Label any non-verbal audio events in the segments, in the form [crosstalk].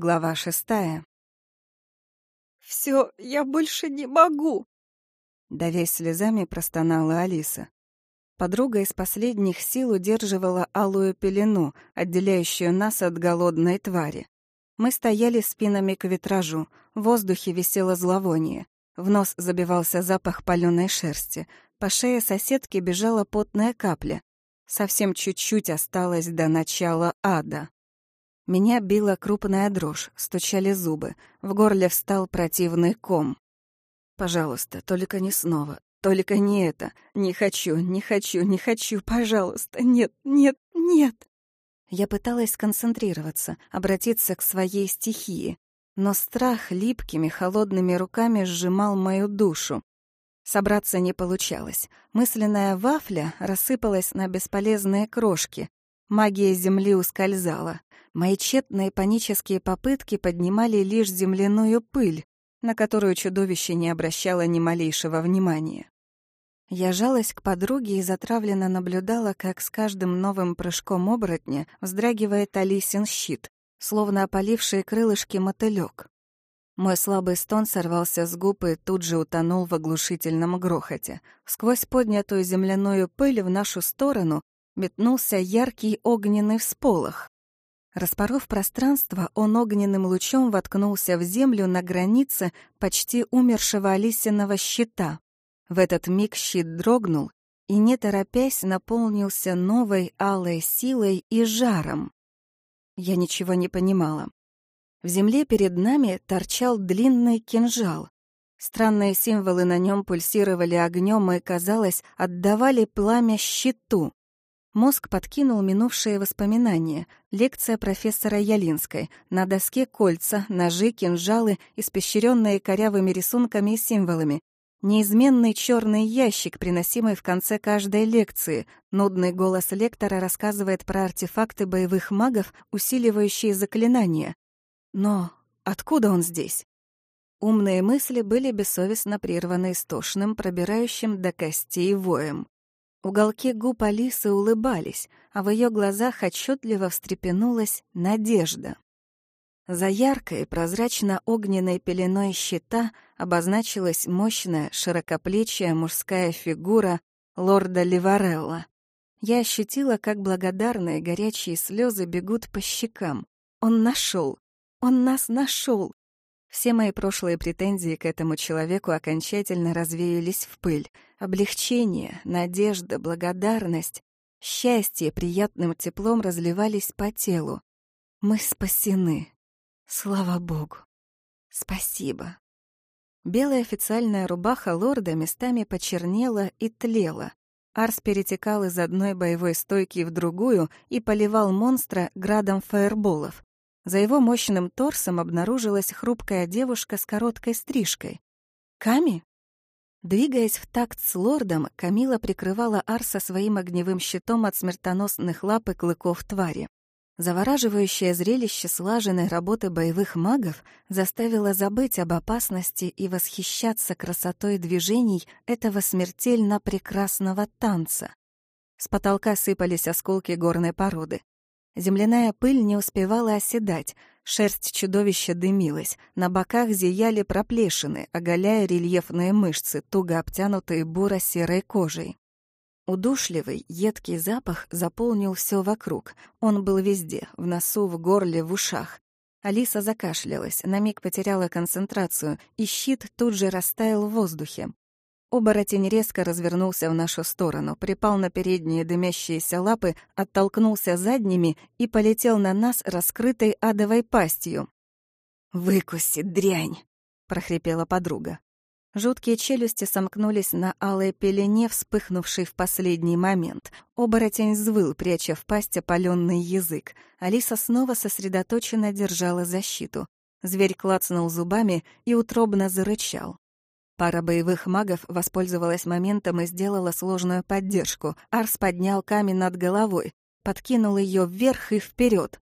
Глава шестая. «Всё, я больше не могу!» Давясь слезами, простонала Алиса. Подруга из последних сил удерживала алую пелену, отделяющую нас от голодной твари. Мы стояли спинами к витражу, в воздухе висело зловоние. В нос забивался запах палёной шерсти. По шее соседки бежала потная капля. Совсем чуть-чуть осталось до начала ада. Меня била крупная дрожь, стучали зубы. В горле встал противный ком. «Пожалуйста, только не снова. Только не это. Не хочу, не хочу, не хочу. Пожалуйста, нет, нет, нет». Я пыталась сконцентрироваться, обратиться к своей стихии, но страх липкими, холодными руками сжимал мою душу. Собраться не получалось. Мысленная вафля рассыпалась на бесполезные крошки. Магия земли ускользала. Мои тщетные панические попытки поднимали лишь земляную пыль, на которую чудовище не обращало ни малейшего внимания. Я жалась к подруге и затравленно наблюдала, как с каждым новым прыжком оборотня вздрагивает Алисин щит, словно опаливший крылышки мотылёк. Мой слабый стон сорвался с губ и тут же утонул в оглушительном грохоте. Сквозь поднятую земляную пыль в нашу сторону метнулся яркий огненный всполох. Распоров пространство, он огненным лучом воткнулся в землю на границе почти умершего Алисиного щита. В этот миг щит дрогнул и, не торопясь, наполнился новой алой силой и жаром. Я ничего не понимала. В земле перед нами торчал длинный кинжал. Странные символы на нем пульсировали огнем и, казалось, отдавали пламя щиту. Мозг подкинул минувшие воспоминания. Лекция профессора Ялинской. На доске кольца, ножи, кинжалы, испещренные корявыми рисунками и символами. Неизменный черный ящик, приносимый в конце каждой лекции. Нудный голос лектора рассказывает про артефакты боевых магов, усиливающие заклинания. Но откуда он здесь? Умные мысли были бессовестно прерваны истошным, пробирающим до костей воем. Уголки губ Алисы улыбались, а в ее глазах отчетливо встрепенулась надежда. За яркой, прозрачно-огненной пеленой щита обозначилась мощная, широкоплечья мужская фигура лорда Ливарелла. Я ощутила, как благодарные горячие слезы бегут по щекам. Он нашел, Он нас нашел. Все мои прошлые претензии к этому человеку окончательно развеялись в пыль. Облегчение, надежда, благодарность, счастье приятным теплом разливались по телу. Мы спасены. Слава богу. Спасибо. Белая официальная рубаха лорда местами почернела и тлела. Арс перетекал из одной боевой стойки в другую и поливал монстра градом фаерболов. За его мощным торсом обнаружилась хрупкая девушка с короткой стрижкой. «Ками?» Двигаясь в такт с лордом, Камила прикрывала Арса своим огневым щитом от смертоносных лап и клыков твари. Завораживающее зрелище слаженной работы боевых магов заставило забыть об опасности и восхищаться красотой движений этого смертельно прекрасного танца. С потолка сыпались осколки горной породы. Земляная пыль не успевала оседать, шерсть чудовища дымилась, на боках зияли проплешины, оголяя рельефные мышцы, туго обтянутые буро-серой кожей. Удушливый, едкий запах заполнил все вокруг. Он был везде, в носу, в горле, в ушах. Алиса закашлялась, на миг потеряла концентрацию, и щит тут же растаял в воздухе. Оборотень резко развернулся в нашу сторону, припал на передние дымящиеся лапы, оттолкнулся задними и полетел на нас раскрытой адовой пастью. «Выкуси, дрянь!» — прохрипела подруга. Жуткие челюсти сомкнулись на алой пелене, вспыхнувшей в последний момент. Оборотень взвыл, пряча в пасть опалённый язык. Алиса снова сосредоточенно держала защиту. Зверь клацнул зубами и утробно зарычал. Пара боевых магов воспользовалась моментом и сделала сложную поддержку. Арс поднял камень над головой, подкинул ее вверх и вперед.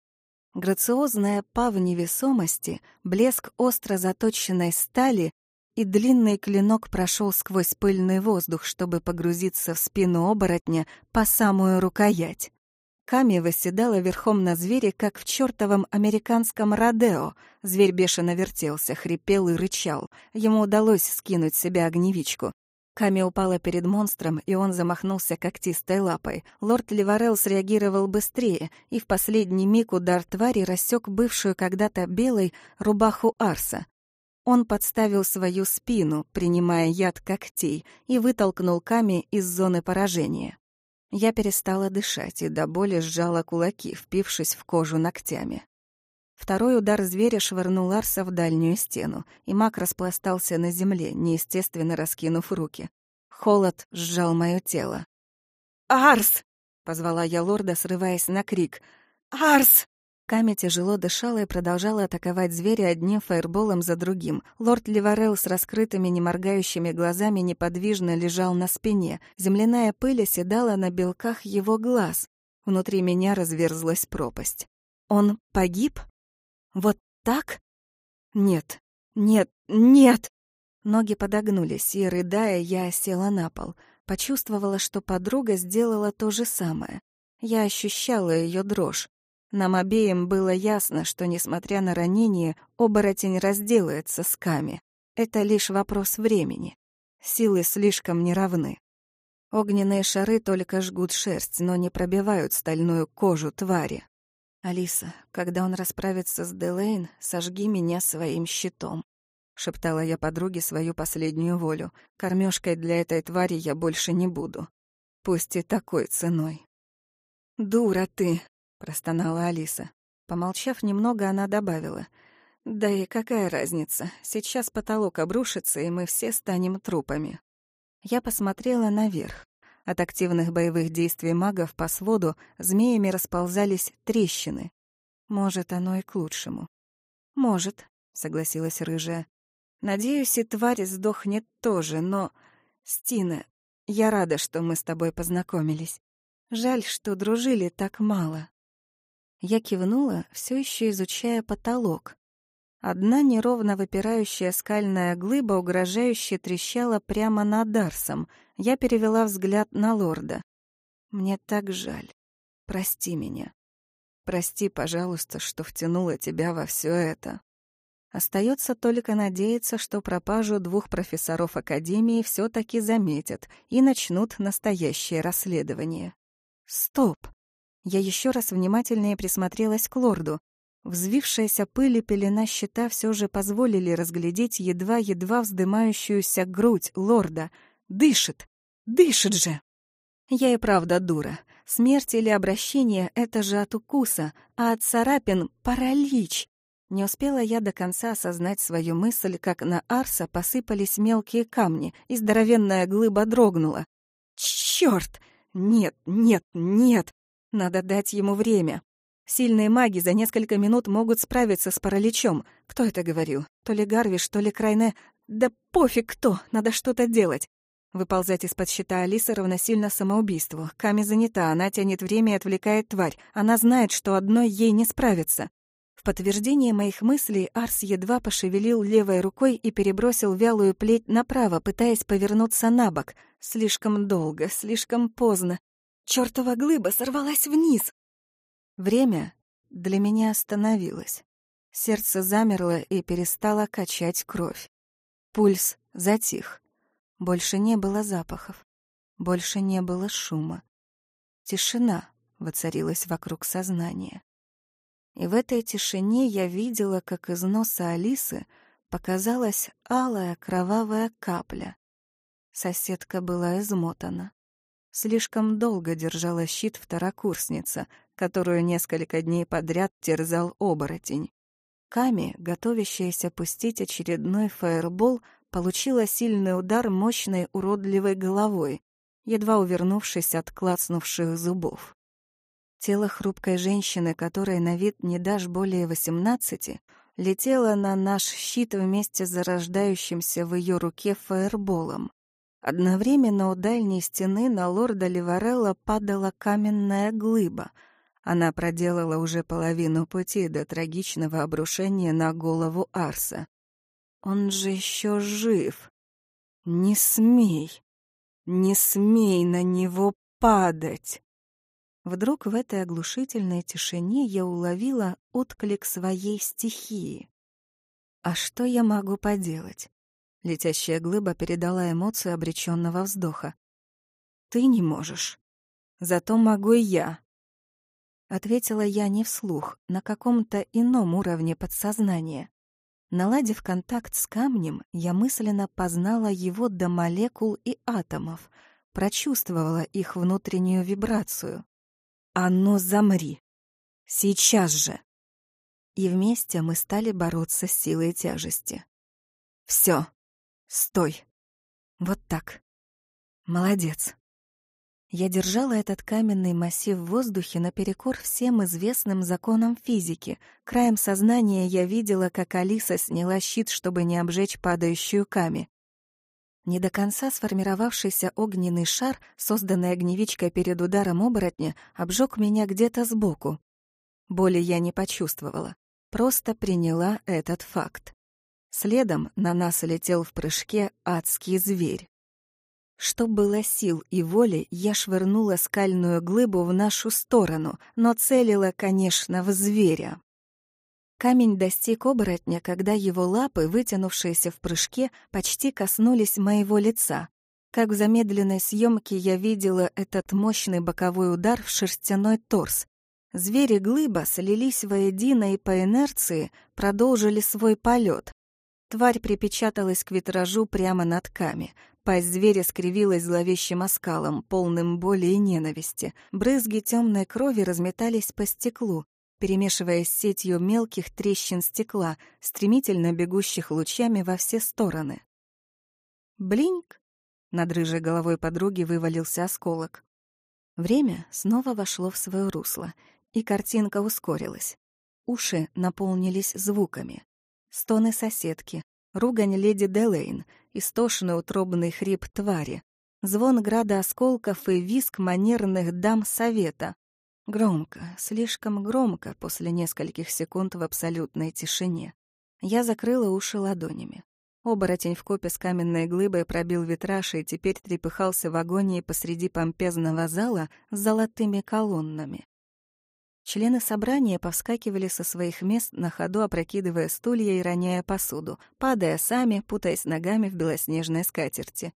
Грациозная па в невесомости, блеск остро заточенной стали и длинный клинок прошел сквозь пыльный воздух, чтобы погрузиться в спину оборотня по самую рукоять. Ками восседала верхом на звере, как в чертовом американском родео. Зверь бешено вертелся, хрипел и рычал. Ему удалось скинуть с себя огневичку. Ками упала перед монстром, и он замахнулся когтистой лапой. Лорд Ливарел среагировал быстрее, и в последний миг удар твари рассек бывшую когда-то белой рубаху Арса. Он подставил свою спину, принимая яд когтей, и вытолкнул Ками из зоны поражения. Я перестала дышать и до боли сжала кулаки, впившись в кожу ногтями. Второй удар зверя швырнул Арса в дальнюю стену, и маг распластался на земле, неестественно раскинув руки. Холод сжал моё тело. «Арс!» — позвала я лорда, срываясь на крик. «Арс!» Ками тяжело дышала и продолжала атаковать зверя одним фаерболом за другим. Лорд Ливарел с раскрытыми, неморгающими глазами неподвижно лежал на спине. Земляная пыль оседала на белках его глаз. Внутри меня разверзлась пропасть. Он погиб? Вот так? Нет, нет, нет! Ноги подогнулись, и, рыдая, я села на пол. Почувствовала, что подруга сделала то же самое. Я ощущала ее дрожь. Нам обеим было ясно, что, несмотря на ранение, оборотень разделается с Ками. Это лишь вопрос времени. Силы слишком неравны. Огненные шары только жгут шерсть, но не пробивают стальную кожу твари. «Алиса, когда он расправится с Делейн, сожги меня своим щитом», — шептала я подруге свою последнюю волю. «Кормёжкой для этой твари я больше не буду. Пусть и такой ценой». «Дура ты!» Простонала Алиса. Помолчав немного, она добавила. «Да и какая разница? Сейчас потолок обрушится, и мы все станем трупами». Я посмотрела наверх. От активных боевых действий магов по своду змеями расползались трещины. Может, оно и к лучшему. «Может», — согласилась рыжая. «Надеюсь, и тварь сдохнет тоже, но... Стина, я рада, что мы с тобой познакомились. Жаль, что дружили так мало». Я кивнула, все еще изучая потолок. Одна неровно выпирающая скальная глыба угрожающе трещала прямо над Дарсом. Я перевела взгляд на лорда. «Мне так жаль. Прости меня. Прости, пожалуйста, что втянула тебя во все это». Остается только надеяться, что пропажу двух профессоров Академии все таки заметят и начнут настоящее расследование. Стоп! Я еще раз внимательнее присмотрелась к лорду. Взвившаяся пыль и пелена щита все же позволили разглядеть едва-едва вздымающуюся грудь лорда. Дышит! Дышит же! Я и правда дура. Смерть или обращение — это же от укуса, а от царапин — паралич. Не успела я до конца осознать свою мысль, как на Арса посыпались мелкие камни, и здоровенная глыба дрогнула. Черт! Нет, нет, нет! Надо дать ему время. Сильные маги за несколько минут могут справиться с параличом. Кто это говорил? То ли Гарвиш, то ли Крайне. Да пофиг кто, надо что-то делать. Выползать из-под щита Алисы равносильно самоубийству. Ками занята, она тянет время и отвлекает тварь. Она знает, что одной ей не справится. В подтверждение моих мыслей Арс едва пошевелил левой рукой и перебросил вялую плеть направо, пытаясь повернуться на бок. Слишком долго, слишком поздно. Чёртова глыба сорвалась вниз. Время для меня остановилось. Сердце замерло и перестало качать кровь. Пульс затих. Больше не было запахов. Больше не было шума. Тишина воцарилась вокруг сознания. И в этой тишине я видела, как из носа Алисы показалась алая кровавая капля. Соседка была измотана. Слишком долго держала щит второкурсница, которую несколько дней подряд терзал оборотень. Ками, готовящаяся пустить очередной фаербол, получила сильный удар мощной уродливой головой, едва увернувшись от клацнувших зубов. Тело хрупкой женщины, которой на вид не дашь более восемнадцати, летело на наш щит вместе с зарождающимся в ее руке фаерболом. Одновременно у дальней стены на лорда Ливарелла падала каменная глыба. Она проделала уже половину пути до трагичного обрушения на голову Арса. Он же еще жив. Не смей, не смей на него падать. Вдруг в этой оглушительной тишине я уловила отклик своей стихии. А что я могу поделать? Летящая глыба передала эмоцию обреченного вздоха. Ты не можешь. Зато могу и я. Ответила я не вслух, на каком-то ином уровне подсознания. Наладив контакт с камнем, я мысленно познала его до молекул и атомов, прочувствовала их внутреннюю вибрацию. «А ну, замри! Сейчас же!» И вместе мы стали бороться с силой тяжести. «Всё! Стой! Вот так! Молодец!» Я держала этот каменный массив в воздухе наперекор всем известным законам физики. Краем сознания я видела, как Алиса сняла щит, чтобы не обжечь падающую ками. Не до конца сформировавшийся огненный шар, созданный огневичкой перед ударом оборотня, обжег меня где-то сбоку. Боли я не почувствовала, просто приняла этот факт. Следом на нас летел в прыжке адский зверь. Что было сил и воли, я швырнула скальную глыбу в нашу сторону, но целила, конечно, в зверя. Камень достиг оборотня, когда его лапы, вытянувшиеся в прыжке, почти коснулись моего лица. Как в замедленной съемке я видела этот мощный боковой удар в шерстяной торс. Звери глыба слились воедино и по инерции продолжили свой полет. Тварь припечаталась к витражу прямо над Ками. Пасть зверя скривилась зловещим оскалом, полным боли и ненависти. Брызги темной крови разметались по стеклу, перемешиваясь с сетью мелких трещин стекла, стремительно бегущих лучами во все стороны. Блинк! Над рыжей головой подруги вывалился осколок. Время снова вошло в свое русло, и картинка ускорилась. Уши наполнились звуками. Стоны соседки, ругань леди Делейн, истошный утробный хрип твари, звон града осколков и виск манерных дам совета, Громко, слишком громко после нескольких секунд в абсолютной тишине. Я закрыла уши ладонями. Оборотень в копе с каменной глыбой пробил витраж и теперь трепыхался в агонии посреди помпезного зала с золотыми колоннами. Члены собрания повскакивали со своих мест на ходу, опрокидывая стулья и роняя посуду, падая сами, путаясь ногами в белоснежной скатерти.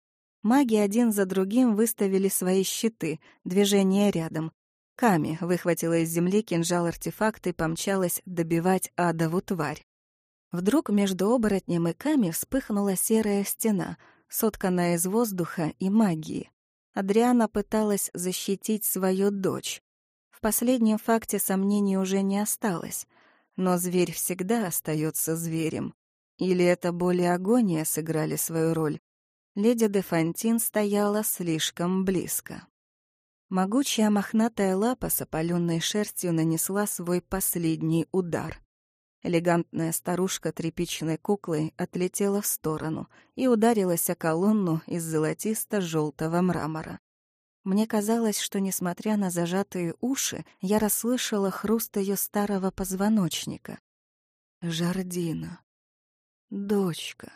Маги один за другим выставили свои щиты, движения рядом, Ками выхватила из земли кинжал-артефакт и помчалась добивать адову тварь. Вдруг между оборотнем и Ками вспыхнула серая стена, сотканная из воздуха и магии. Адриана пыталась защитить свою дочь. В последнем факте сомнений уже не осталось, но зверь всегда остается зверем. Или это боль и агония сыграли свою роль? Леди де Фонтин стояла слишком близко. Могучая мохнатая лапа с опаленной шерстью нанесла свой последний удар. Элегантная старушка тряпичной куклой отлетела в сторону и ударилась о колонну из золотисто желтого мрамора. Мне казалось, что, несмотря на зажатые уши, я расслышала хруст ее старого позвоночника. «Жардина. Дочка».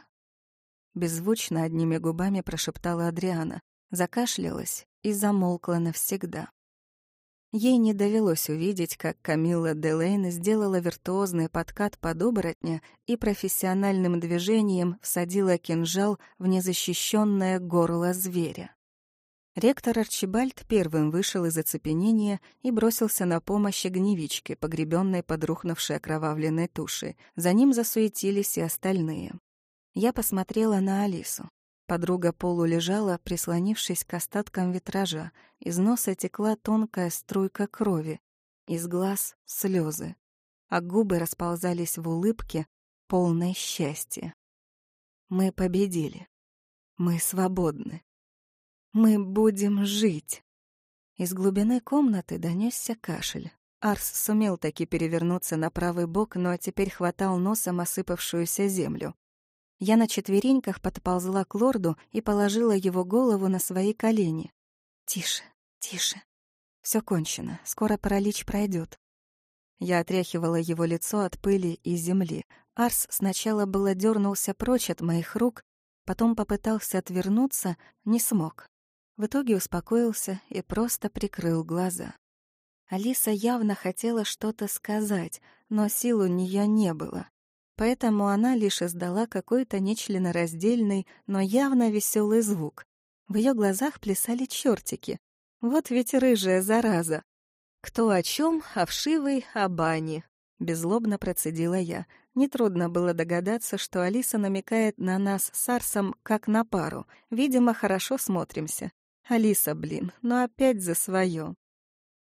Беззвучно одними губами прошептала Адриана, закашлялась и замолкла навсегда. Ей не довелось увидеть, как Камилла Делейн сделала виртуозный подкат под оборотня и профессиональным движением всадила кинжал в незащищенное горло зверя. Ректор Арчибальд первым вышел из оцепенения и бросился на помощь огневичке, погребенной под рухнувшей окровавленной тушей. За ним засуетились и остальные. Я посмотрела на Алису. Подруга полулежала, прислонившись к остаткам витража. Из носа текла тонкая струйка крови. Из глаз — слезы. А губы расползались в улыбке, полной счастья. Мы победили. Мы свободны. Мы будем жить. Из глубины комнаты донесся кашель. Арс сумел таки перевернуться на правый бок, но теперь хватал носом осыпавшуюся землю. Я на четвереньках подползла к лорду и положила его голову на свои колени. «Тише, тише. Все кончено, скоро паралич пройдет. Я отряхивала его лицо от пыли и земли. Арс сначала было дернулся прочь от моих рук, потом попытался отвернуться, не смог. В итоге успокоился и просто прикрыл глаза. Алиса явно хотела что-то сказать, но сил у нее не было. Поэтому она лишь издала какой-то нечленораздельный, но явно веселый звук. В ее глазах плясали чертики. Вот ведь рыжая зараза. «Кто о чем, о вшивой, о бане», — беззлобно процедила я. Нетрудно было догадаться, что Алиса намекает на нас с Арсом как на пару. Видимо, хорошо смотримся. Алиса, блин, но опять за свое.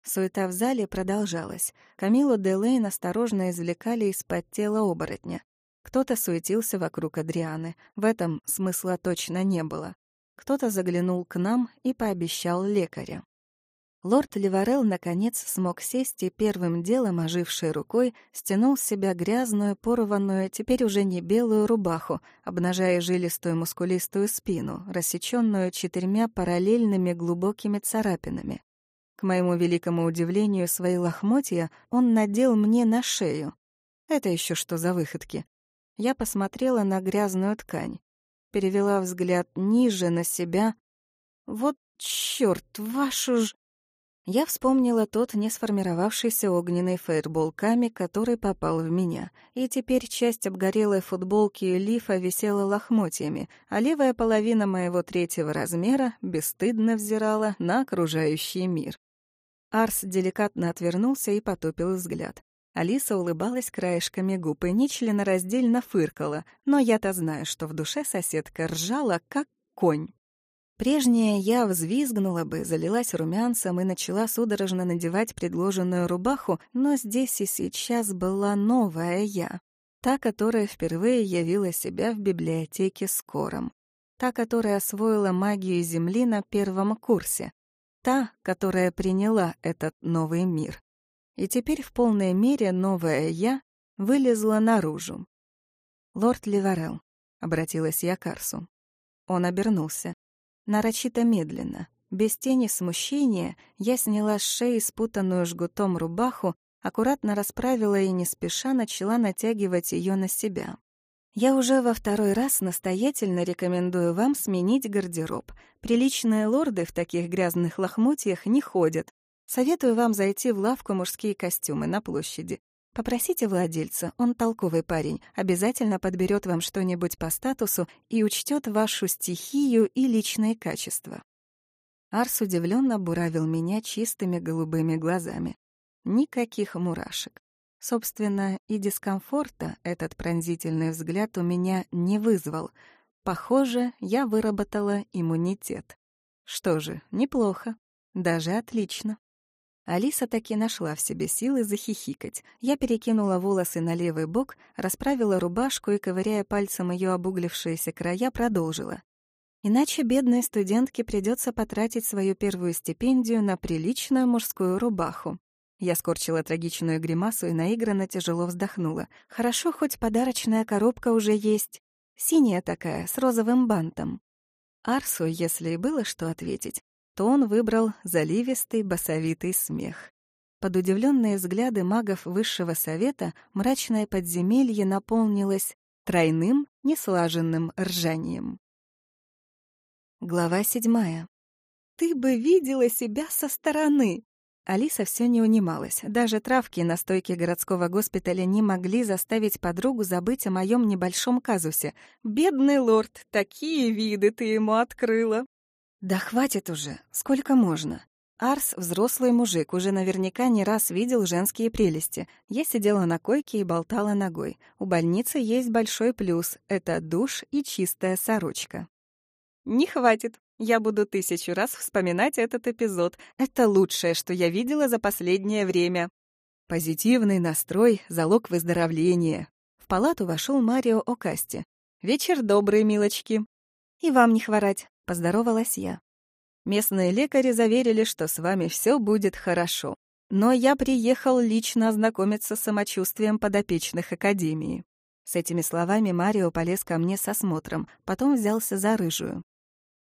Суета в зале продолжалась. Камилу Делейн осторожно извлекали из-под тела оборотня. Кто-то суетился вокруг Адрианы. В этом смысла точно не было. Кто-то заглянул к нам и пообещал лекаря. Лорд Ливарел наконец смог сесть и первым делом, ожившей рукой, стянул с себя грязную, порванную, теперь уже не белую рубаху, обнажая жилистую мускулистую спину, рассеченную четырьмя параллельными глубокими царапинами. К моему великому удивлению, свои лохмотья он надел мне на шею. Это еще что за выходки? Я посмотрела на грязную ткань, перевела взгляд ниже на себя. Вот чёрт, вашу ж... Я вспомнила тот не сформировавшийся огненный фейербол Ками, который попал в меня, и теперь часть обгорелой футболки и лифа висела лохмотьями, а левая половина моего третьего размера бесстыдно взирала на окружающий мир. Арс деликатно отвернулся и потупил взгляд. Алиса улыбалась краешками губ и нечленораздельно фыркала, но я-то знаю, что в душе соседка ржала, как конь. Прежняя я взвизгнула бы, залилась румянцем и начала судорожно надевать предложенную рубаху, но здесь и сейчас была новая я. Та, которая впервые явила себя в библиотеке скором. Та, которая освоила магию Земли на первом курсе та, которая приняла этот новый мир. И теперь в полной мере новая «я» вылезла наружу. «Лорд Ливарел», — обратилась я к Арсу. Он обернулся. Нарочито медленно, без тени смущения, я сняла с шеи спутанную жгутом рубаху, аккуратно расправила и не спеша начала натягивать ее на себя. Я уже во второй раз настоятельно рекомендую вам сменить гардероб. Приличные лорды в таких грязных лохмотьях не ходят. Советую вам зайти в лавку мужские костюмы на площади. Попросите владельца, он толковый парень, обязательно подберет вам что-нибудь по статусу и учтет вашу стихию и личные качества. Арс удивленно буравил меня чистыми голубыми глазами. Никаких мурашек. Собственно, и дискомфорта этот пронзительный взгляд у меня не вызвал. Похоже, я выработала иммунитет. Что же, неплохо. Даже отлично. Алиса таки нашла в себе силы захихикать. Я перекинула волосы на левый бок, расправила рубашку и, ковыряя пальцем ее обуглившиеся края, продолжила. Иначе бедной студентке придется потратить свою первую стипендию на приличную мужскую рубаху. Я скорчила трагичную гримасу и наигранно тяжело вздохнула. Хорошо, хоть подарочная коробка уже есть. Синяя такая, с розовым бантом. Арсу, если и было что ответить, то он выбрал заливистый басовитый смех. Под удивленные взгляды магов высшего совета мрачное подземелье наполнилось тройным, неслаженным ржанием. Глава седьмая. «Ты бы видела себя со стороны!» Алиса все не унималась. Даже травки на стойке городского госпиталя не могли заставить подругу забыть о моем небольшом казусе. «Бедный лорд, такие виды ты ему открыла!» «Да хватит уже, сколько можно?» Арс — взрослый мужик, уже наверняка не раз видел женские прелести. Я сидела на койке и болтала ногой. У больницы есть большой плюс — это душ и чистая сорочка. «Не хватит», я буду тысячу раз вспоминать этот эпизод. Это лучшее, что я видела за последнее время. Позитивный настрой — залог выздоровления. В палату вошел Марио Окасти. «Вечер добрый, милочки». «И вам не хворать», — поздоровалась я. Местные лекари заверили, что с вами все будет хорошо. Но я приехал лично ознакомиться с самочувствием подопечных Академии. С этими словами Марио полез ко мне с осмотром, потом взялся за рыжую.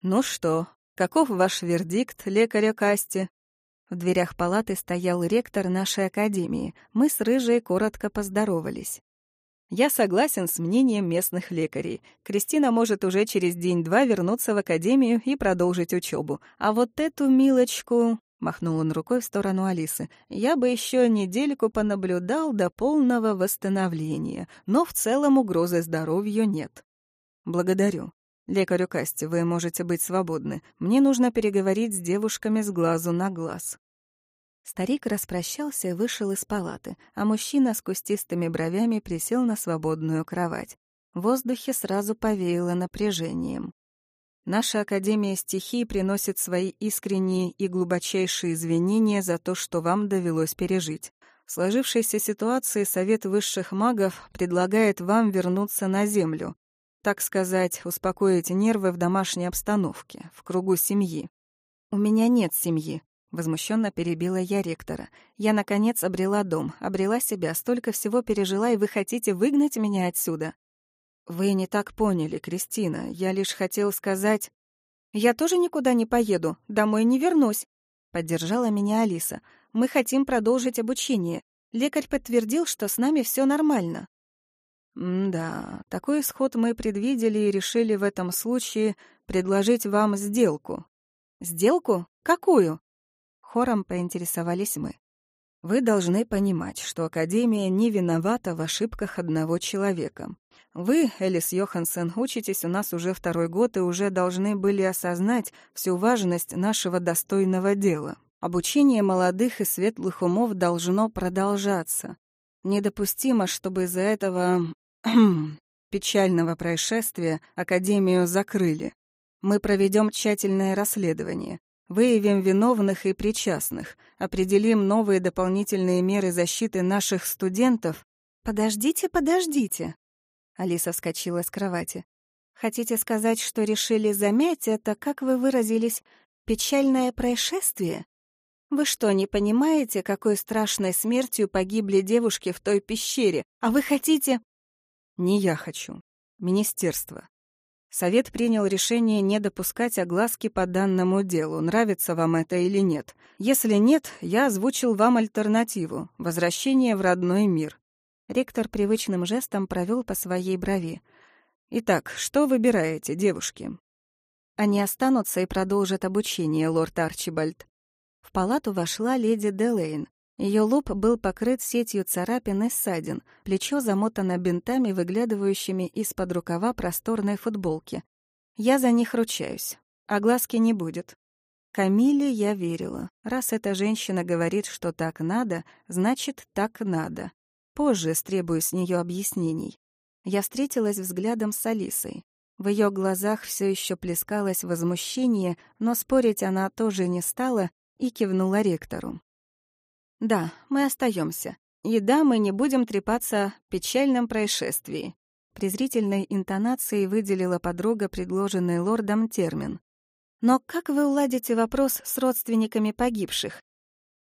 «Ну что, каков ваш вердикт, лекаря Касти?» В дверях палаты стоял ректор нашей академии. Мы с Рыжей коротко поздоровались. «Я согласен с мнением местных лекарей. Кристина может уже через день-два вернуться в академию и продолжить учебу. А вот эту милочку Махнул он рукой в сторону Алисы. «Я бы еще недельку понаблюдал до полного восстановления, но в целом угрозы здоровью нет». «Благодарю. Лекарю Касти, вы можете быть свободны. Мне нужно переговорить с девушками с глазу на глаз». Старик распрощался и вышел из палаты, а мужчина с кустистыми бровями присел на свободную кровать. В воздухе сразу повеяло напряжением. Наша Академия стихий приносит свои искренние и глубочайшие извинения за то, что вам довелось пережить. В сложившейся ситуации Совет высших магов предлагает вам вернуться на Землю. Так сказать, успокоить нервы в домашней обстановке, в кругу семьи. «У меня нет семьи», — возмущенно перебила я ректора. «Я, наконец, обрела дом, обрела себя, столько всего пережила, и вы хотите выгнать меня отсюда?» «Вы не так поняли, Кристина. Я лишь хотел сказать...» «Я тоже никуда не поеду, домой не вернусь», — поддержала меня Алиса. «Мы хотим продолжить обучение. Лекарь подтвердил, что с нами все нормально». «Да, такой исход мы предвидели и решили в этом случае предложить вам сделку». «Сделку? Какую?» Хором поинтересовались мы. Вы должны понимать, что Академия не виновата в ошибках одного человека. Вы, Элис Йоханссон, учитесь у нас уже второй год и уже должны были осознать всю важность нашего достойного дела. Обучение молодых и светлых умов должно продолжаться. Недопустимо, чтобы из-за этого [clears throat] печального происшествия Академию закрыли. Мы проведем тщательное расследование. Выявим виновных и причастных, определим новые дополнительные меры защиты наших студентов. Подождите, подождите. Алиса вскочила с кровати. Хотите сказать, что решили замять это, как вы выразились, печальное происшествие? Вы что, не понимаете, какой страшной смертью погибли девушки в той пещере? А вы хотите... Не я хочу. Министерство. Совет принял решение не допускать огласки по данному делу, нравится вам это или нет. Если нет, я озвучил вам альтернативу — возвращение в родной мир. Ректор привычным жестом провел по своей брови. «Итак, что выбираете, девушки?» «Они останутся и продолжат обучение, лорд Арчибальд». В палату вошла леди Делейн. Ее лоб был покрыт сетью царапин и ссадин, плечо замотано бинтами, выглядывающими из-под рукава просторной футболки. Я за них ручаюсь, а глазки не будет. Камиле я верила. Раз эта женщина говорит, что так надо, значит, так надо. Позже стребую с нее объяснений. Я встретилась взглядом с Алисой. В ее глазах все еще плескалось возмущение, но спорить она тоже не стала и кивнула ректору. Да, мы остаемся. И да, мы не будем трепаться в печальном происшествии. Презрительной интонацией выделила подруга предложенный лордом термин. Но как вы уладите вопрос с родственниками погибших?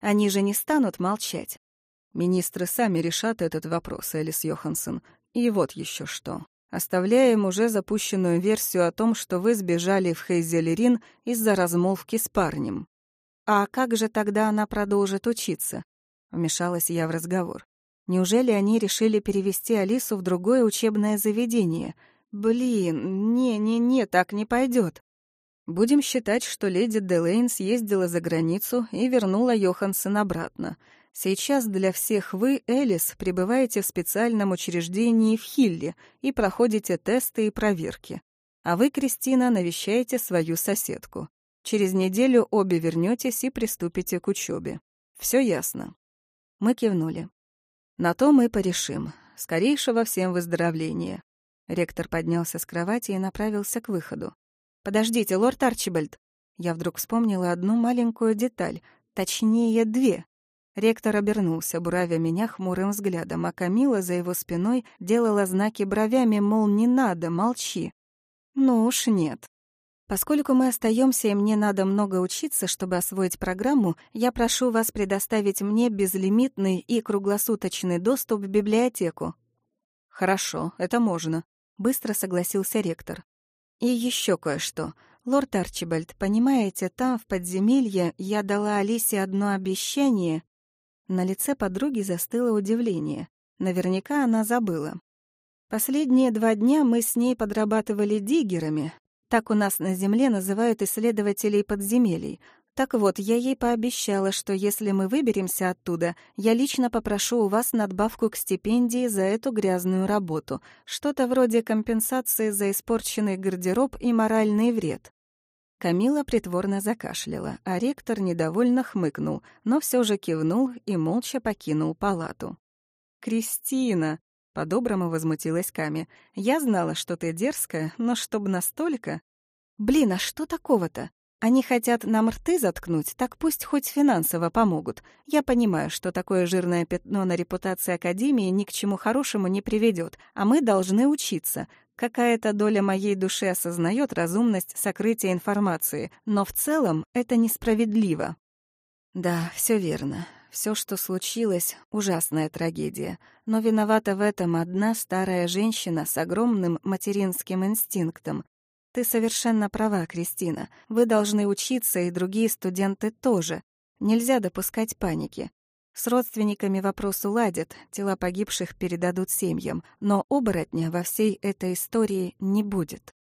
Они же не станут молчать. Министры сами решат этот вопрос, Элис Йоханссон. И вот еще что. Оставляем уже запущенную версию о том, что вы сбежали в Хейзелерин из-за размолвки с парнем. «А как же тогда она продолжит учиться?» — вмешалась я в разговор. «Неужели они решили перевести Алису в другое учебное заведение? Блин, не-не-не, так не пойдет. Будем считать, что леди Делейн съездила за границу и вернула Йоханссон обратно. Сейчас для всех вы, Элис, пребываете в специальном учреждении в Хилле и проходите тесты и проверки. А вы, Кристина, навещаете свою соседку. Через неделю обе вернетесь и приступите к учебе. Все ясно. Мы кивнули. На то мы порешим. Скорейшего всем выздоровления. Ректор поднялся с кровати и направился к выходу. «Подождите, лорд Арчибальд!» Я вдруг вспомнила одну маленькую деталь, точнее, две. Ректор обернулся, буравя меня хмурым взглядом, а Камила за его спиной делала знаки бровями, мол, не надо, молчи. Ну уж нет. Поскольку мы остаемся и мне надо много учиться, чтобы освоить программу, я прошу вас предоставить мне безлимитный и круглосуточный доступ в библиотеку. Хорошо, это можно, быстро согласился ректор. И еще кое-что. Лорд Арчибальд, понимаете, там, в подземелье, я дала Алисе одно обещание. На лице подруги застыло удивление. Наверняка она забыла. Последние два дня мы с ней подрабатывали диггерами, так у нас на Земле называют исследователей подземелий. Так вот, я ей пообещала, что если мы выберемся оттуда, я лично попрошу у вас надбавку к стипендии за эту грязную работу, что-то вроде компенсации за испорченный гардероб и моральный вред. Камила притворно закашляла, а ректор недовольно хмыкнул, но все же кивнул и молча покинул палату. «Кристина!» — по-доброму возмутилась Ками. «Я знала, что ты дерзкая, но чтоб настолько...» «Блин, а что такого-то? Они хотят нам рты заткнуть, так пусть хоть финансово помогут. Я понимаю, что такое жирное пятно на репутации Академии ни к чему хорошему не приведет, а мы должны учиться. Какая-то доля моей души осознает разумность сокрытия информации, но в целом это несправедливо. Да, все верно. Все, что случилось, ужасная трагедия. Но виновата в этом одна старая женщина с огромным материнским инстинктом. Ты совершенно права, Кристина. Вы должны учиться, и другие студенты тоже. Нельзя допускать паники. С родственниками вопрос уладят, тела погибших передадут семьям, но оборотня во всей этой истории не будет.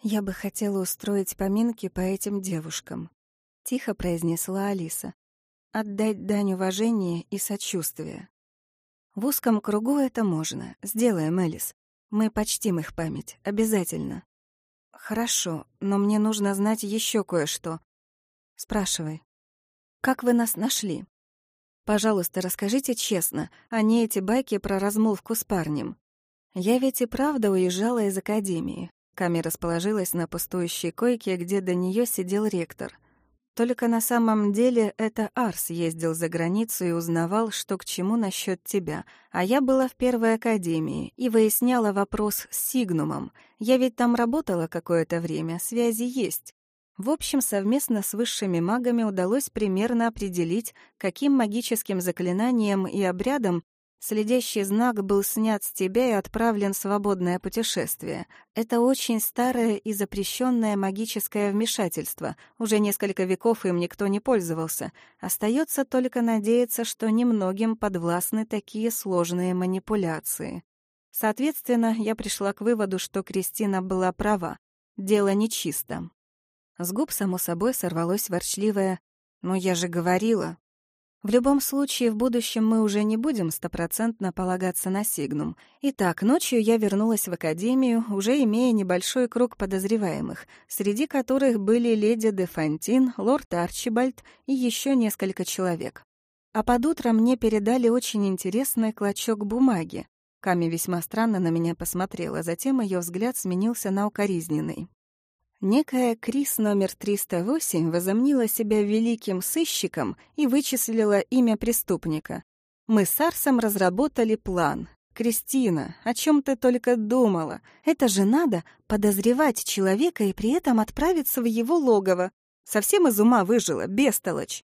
«Я бы хотела устроить поминки по этим девушкам», — тихо произнесла Алиса. «Отдать дань уважения и сочувствия. В узком кругу это можно. Сделаем, Элис. Мы почтим их память. Обязательно». «Хорошо, но мне нужно знать еще кое-что». «Спрашивай». «Как вы нас нашли?» Пожалуйста, расскажите честно, а не эти байки про размолвку с парнем. Я ведь и правда уезжала из академии. Ками расположилась на пустующей койке, где до нее сидел ректор. Только на самом деле это Арс ездил за границу и узнавал, что к чему насчет тебя. А я была в первой академии и выясняла вопрос с Сигнумом. Я ведь там работала какое-то время, связи есть. В общем, совместно с высшими магами удалось примерно определить, каким магическим заклинанием и обрядом следящий знак был снят с тебя и отправлен в свободное путешествие. Это очень старое и запрещенное магическое вмешательство. Уже несколько веков им никто не пользовался. Остается только надеяться, что немногим подвластны такие сложные манипуляции. Соответственно, я пришла к выводу, что Кристина была права. Дело нечисто. С губ, само собой, сорвалось ворчливое «Ну, я же говорила». В любом случае, в будущем мы уже не будем стопроцентно полагаться на Сигнум. Итак, ночью я вернулась в академию, уже имея небольшой круг подозреваемых, среди которых были леди де Фонтин, лорд Арчибальд и еще несколько человек. А под утро мне передали очень интересный клочок бумаги. Ками весьма странно на меня посмотрела, затем ее взгляд сменился на укоризненный. Некая Крис номер 308 возомнила себя великим сыщиком и вычислила имя преступника. Мы с Арсом разработали план. «Кристина, о чем ты только думала? Это же надо подозревать человека и при этом отправиться в его логово. Совсем из ума выжила, бестолочь».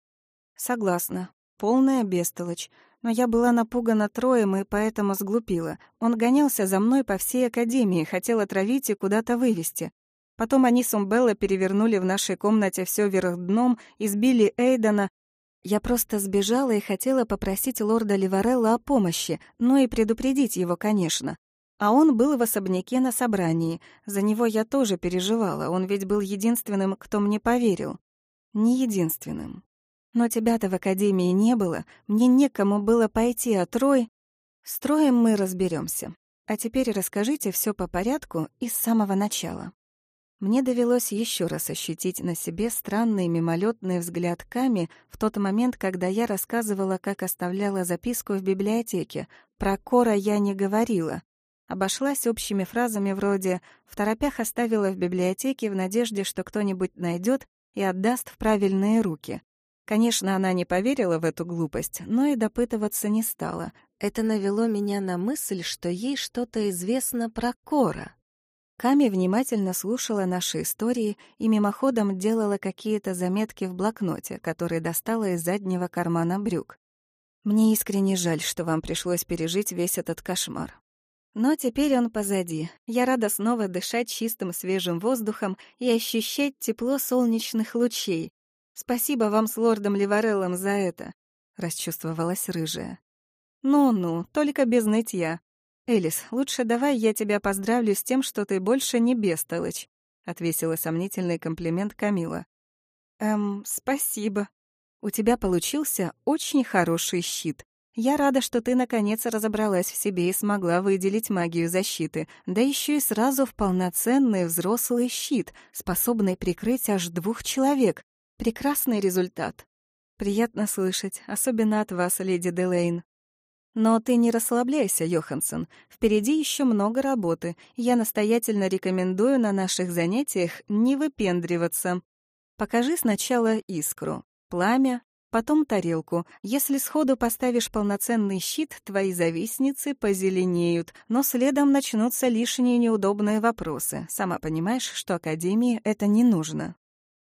«Согласна, полная бестолочь. Но я была напугана Троем и поэтому сглупила. Он гонялся за мной по всей Академии, хотел отравить и куда-то вывести. Потом они с Умбелло перевернули в нашей комнате все вверх дном, избили Эйдена. Я просто сбежала и хотела попросить лорда Ливарелла о помощи, ну и предупредить его, конечно. А он был в особняке на собрании. За него я тоже переживала, он ведь был единственным, кто мне поверил. Не единственным. Но тебя-то в академии не было, мне некому было пойти, а Трой... С Троем мы разберемся. А теперь расскажите все по порядку и с самого начала. Мне довелось еще раз ощутить на себе странный мимолетный взгляд Ками в тот момент, когда я рассказывала, как оставляла записку в библиотеке. Про Кора я не говорила. Обошлась общими фразами вроде «в торопях оставила в библиотеке в надежде, что кто-нибудь найдет и отдаст в правильные руки». Конечно, она не поверила в эту глупость, но и допытываться не стала. Это навело меня на мысль, что ей что-то известно про Кора. Ками внимательно слушала наши истории и мимоходом делала какие-то заметки в блокноте, который достала из заднего кармана брюк. «Мне искренне жаль, что вам пришлось пережить весь этот кошмар. Но теперь он позади. Я рада снова дышать чистым свежим воздухом и ощущать тепло солнечных лучей. Спасибо вам с лордом Ливареллом за это», — расчувствовалась рыжая. «Ну-ну, только без нытья. «Элис, лучше давай я тебя поздравлю с тем, что ты больше не бестолочь», — отвесила сомнительный комплимент Камила. Эм, спасибо. У тебя получился очень хороший щит. Я рада, что ты наконец разобралась в себе и смогла выделить магию защиты, да еще и сразу в полноценный взрослый щит, способный прикрыть аж двух человек. Прекрасный результат. Приятно слышать, особенно от вас, леди Делейн. Но ты не расслабляйся, Йоханссон. Впереди еще много работы. Я настоятельно рекомендую на наших занятиях не выпендриваться. Покажи сначала искру, пламя, потом тарелку. Если сходу поставишь полноценный щит, твои завистницы позеленеют, но следом начнутся лишние неудобные вопросы. Сама понимаешь, что Академии это не нужно.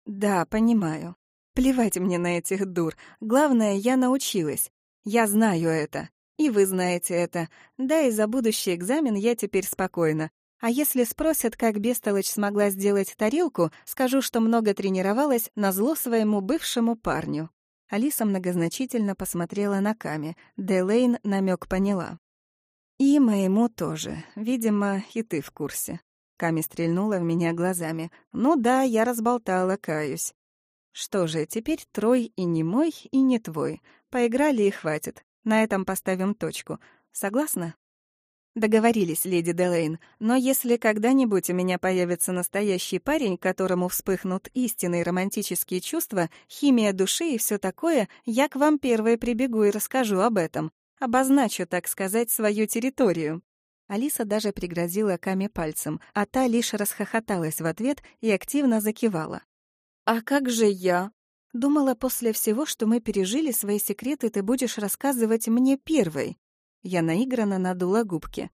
Да, понимаю. Плевать мне на этих дур. Главное, я научилась. Я знаю это. И вы знаете это. Да и за будущий экзамен я теперь спокойна. А если спросят, как Бестолочь смогла сделать тарелку, скажу, что много тренировалась на зло своему бывшему парню. Алиса многозначительно посмотрела на Ками. Делейн намек поняла. «И моему тоже. Видимо, и ты в курсе». Ками стрельнула в меня глазами. «Ну да, я разболтала, каюсь». «Что же, теперь Трой и не мой, и не твой. Поиграли и хватит. На этом поставим точку. Согласна?» «Договорились, леди Делейн, но если когда-нибудь у меня появится настоящий парень, которому вспыхнут истинные романтические чувства, химия души и все такое, я к вам первой прибегу и расскажу об этом. Обозначу, так сказать, свою территорию». Алиса даже пригрозила Каме пальцем, а та лишь расхохоталась в ответ и активно закивала. «А как же я?» «Думала, после всего, что мы пережили, свои секреты ты будешь рассказывать мне первой. Я наигранно надула губки.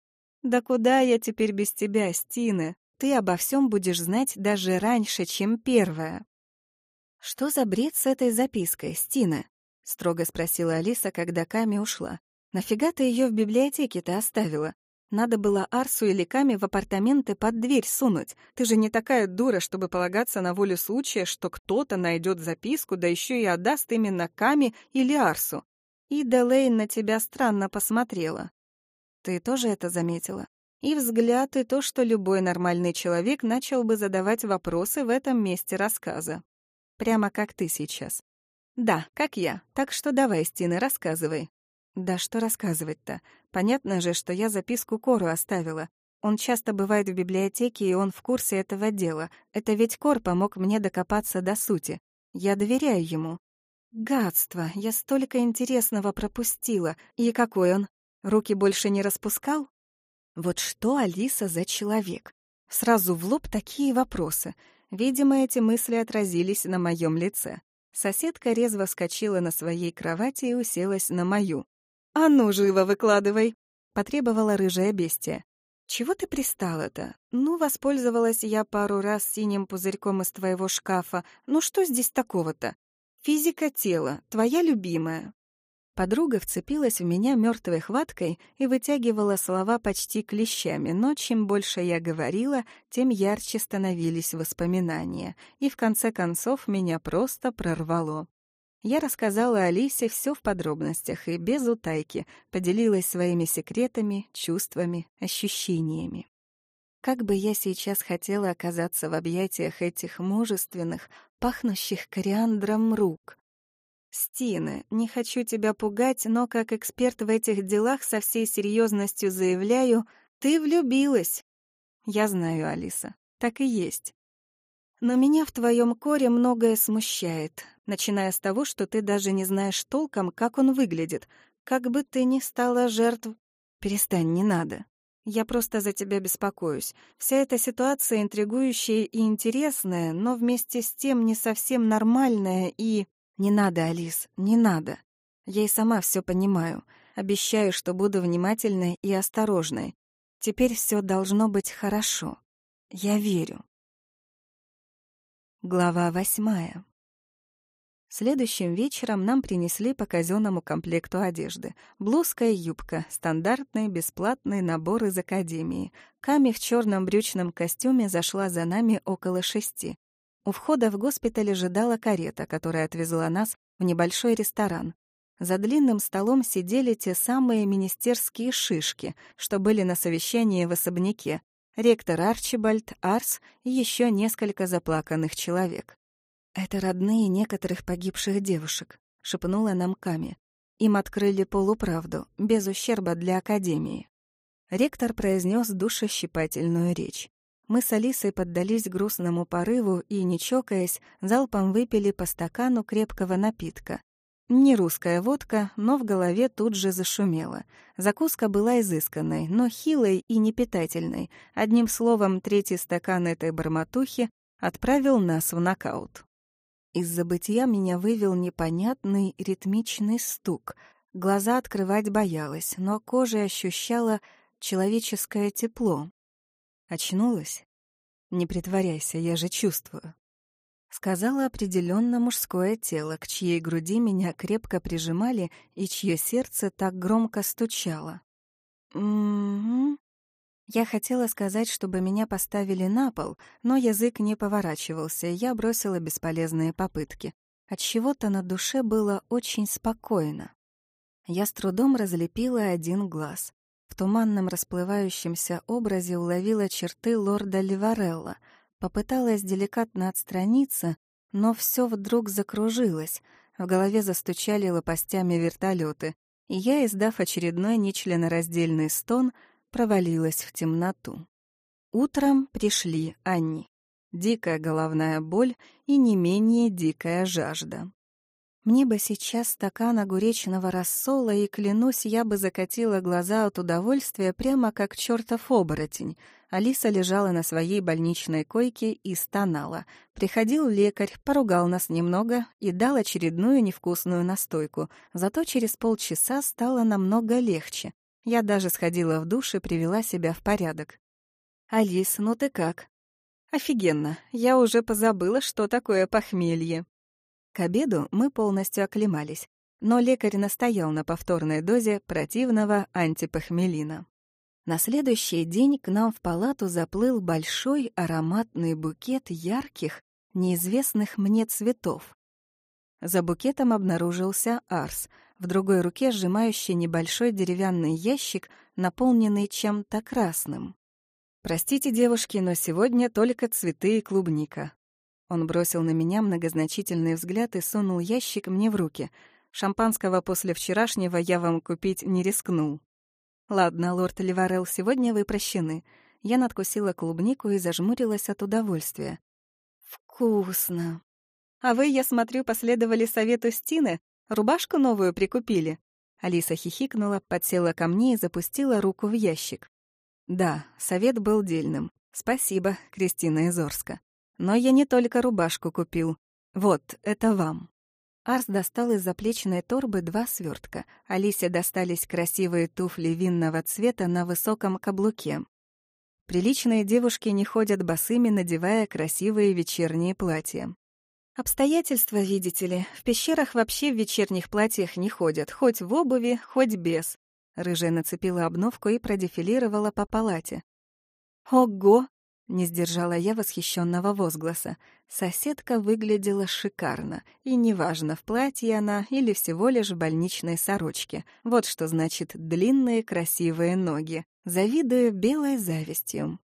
«Да куда я теперь без тебя, Стина? Ты обо всем будешь знать даже раньше, чем первая». «Что за бред с этой запиской, Стина?» — строго спросила Алиса, когда Ками ушла. «Нафига ты ее в библиотеке-то оставила? Надо было Арсу или Ками в апартаменты под дверь сунуть. Ты же не такая дура, чтобы полагаться на волю случая, что кто-то найдет записку, да еще и отдаст именно Ками или Арсу. И Делейн на тебя странно посмотрела. Ты тоже это заметила? И взгляд, и то, что любой нормальный человек начал бы задавать вопросы в этом месте рассказа. Прямо как ты сейчас. Да, как я. Так что давай, Стины, рассказывай. Да что рассказывать-то? Понятно же, что я записку Кору оставила. Он часто бывает в библиотеке, и он в курсе этого дела. Это ведь Кор помог мне докопаться до сути. Я доверяю ему. Гадство, я столько интересного пропустила. И какой он? Руки больше не распускал? Вот что Алиса за человек? Сразу в лоб такие вопросы. Видимо, эти мысли отразились на моем лице. Соседка резво вскочила на своей кровати и уселась на мою. «А ну, живо выкладывай!» — потребовала рыжая бестия. «Чего ты пристала-то? Ну, воспользовалась я пару раз синим пузырьком из твоего шкафа. Ну что здесь такого-то? Физика тела, твоя любимая». Подруга вцепилась в меня мертвой хваткой и вытягивала слова почти клещами, но чем больше я говорила, тем ярче становились воспоминания, и в конце концов меня просто прорвало. Я рассказала Алисе все в подробностях и без утайки, поделилась своими секретами, чувствами, ощущениями. Как бы я сейчас хотела оказаться в объятиях этих мужественных, пахнущих кориандром рук. Стина, не хочу тебя пугать, но как эксперт в этих делах со всей серьезностью заявляю, ты влюбилась. Я знаю, Алиса, так и есть. Но меня в твоем коре многое смущает, начиная с того, что ты даже не знаешь толком, как он выглядит, как бы ты ни стала жертв... Перестань, не надо. Я просто за тебя беспокоюсь. Вся эта ситуация интригующая и интересная, но вместе с тем не совсем нормальная и... Не надо, Алис, не надо. Я и сама все понимаю. Обещаю, что буду внимательной и осторожной. Теперь все должно быть хорошо. Я верю. Глава восьмая. Следующим вечером нам принесли по казенному комплекту одежды. Блузка и юбка, стандартный бесплатный набор из академии. Ками в черном брючном костюме зашла за нами около шести. У входа в госпиталь ожидала карета, которая отвезла нас в небольшой ресторан. За длинным столом сидели те самые министерские шишки, что были на совещании в особняке. Ректор Арчибальд, Арс и еще несколько заплаканных человек. «Это родные некоторых погибших девушек», — шепнула нам Ками. Им открыли полуправду, без ущерба для Академии. Ректор произнес душещипательную речь. Мы с Алисой поддались грустному порыву и, не чокаясь, залпом выпили по стакану крепкого напитка. Не русская водка, но в голове тут же зашумело. Закуска была изысканной, но хилой и непитательной. Одним словом, третий стакан этой барматухи отправил нас в нокаут. Из забытия меня вывел непонятный ритмичный стук. Глаза открывать боялась, но кожа ощущала человеческое тепло. Очнулась? Не притворяйся, я же чувствую. Сказала определенно мужское тело, к чьей груди меня крепко прижимали и чье сердце так громко стучало. «Угу». Я хотела сказать, чтобы меня поставили на пол, но язык не поворачивался, и я бросила бесполезные попытки. От чего-то на душе было очень спокойно. Я с трудом разлепила один глаз. В туманном расплывающемся образе уловила черты лорда Ливарелла — Попыталась деликатно отстраниться, но все вдруг закружилось. В голове застучали лопастями вертолеты, и я, издав очередной нечленораздельный стон, провалилась в темноту. Утром пришли они. Дикая головная боль и не менее дикая жажда. Мне бы сейчас стакан огуречного рассола, и, клянусь, я бы закатила глаза от удовольствия прямо как чертов оборотень. Алиса лежала на своей больничной койке и стонала. Приходил лекарь, поругал нас немного и дал очередную невкусную настойку. Зато через полчаса стало намного легче. Я даже сходила в душ и привела себя в порядок. «Алис, ну ты как?» «Офигенно. Я уже позабыла, что такое похмелье». К обеду мы полностью оклемались, но лекарь настоял на повторной дозе противного антипохмелина. На следующий день к нам в палату заплыл большой ароматный букет ярких, неизвестных мне цветов. За букетом обнаружился Арс, в другой руке сжимающий небольшой деревянный ящик, наполненный чем-то красным. «Простите, девушки, но сегодня только цветы и клубника», он бросил на меня многозначительный взгляд и сунул ящик мне в руки. Шампанского после вчерашнего я вам купить не рискнул. Ладно, лорд Ливарел, сегодня вы прощены. Я надкусила клубнику и зажмурилась от удовольствия. Вкусно. А вы, я смотрю, последовали совету Стины? Рубашку новую прикупили? Алиса хихикнула, подсела ко мне и запустила руку в ящик. Да, совет был дельным. Спасибо, Кристина Изорска. Но я не только рубашку купил. Вот, это вам». Арс достал из заплечной торбы два свертка. Алисе достались красивые туфли винного цвета на высоком каблуке. Приличные девушки не ходят босыми, надевая красивые вечерние платья. Обстоятельства, видите ли, в пещерах вообще в вечерних платьях не ходят, хоть в обуви, хоть без. Рыжая нацепила обновку и продефилировала по палате. «Ого! Не сдержала я восхищенного возгласа. Соседка выглядела шикарно, и неважно, в платье она или всего лишь в больничной сорочке. Вот что значит длинные красивые ноги. Завидую белой завистью.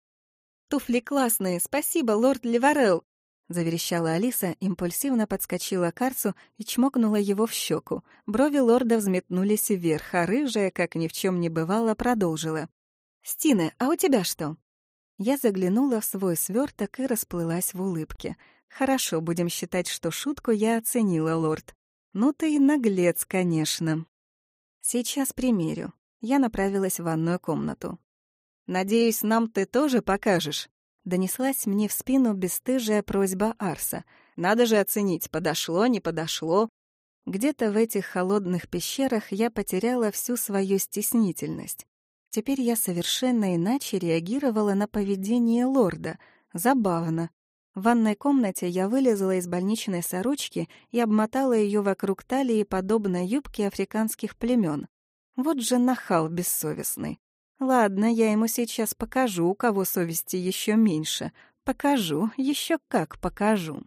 «Туфли классные, спасибо, лорд Ливарел!» Заверещала Алиса, импульсивно подскочила к Арцу и чмокнула его в щеку. Брови лорда взметнулись вверх, а рыжая, как ни в чем не бывало, продолжила. «Стина, а у тебя что?» Я заглянула в свой сверток и расплылась в улыбке. «Хорошо, будем считать, что шутку я оценила, лорд. Ну ты и наглец, конечно». «Сейчас примерю». Я направилась в ванную комнату. «Надеюсь, нам ты тоже покажешь?» Донеслась мне в спину бесстыжая просьба Арса. «Надо же оценить, подошло, не подошло». Где-то в этих холодных пещерах я потеряла всю свою стеснительность. Теперь я совершенно иначе реагировала на поведение лорда. Забавно. В ванной комнате я вылезла из больничной сорочки и обмотала ее вокруг талии, подобно юбке африканских племен. Вот же нахал бессовестный. Ладно, я ему сейчас покажу, у кого совести еще меньше. Покажу, еще как покажу.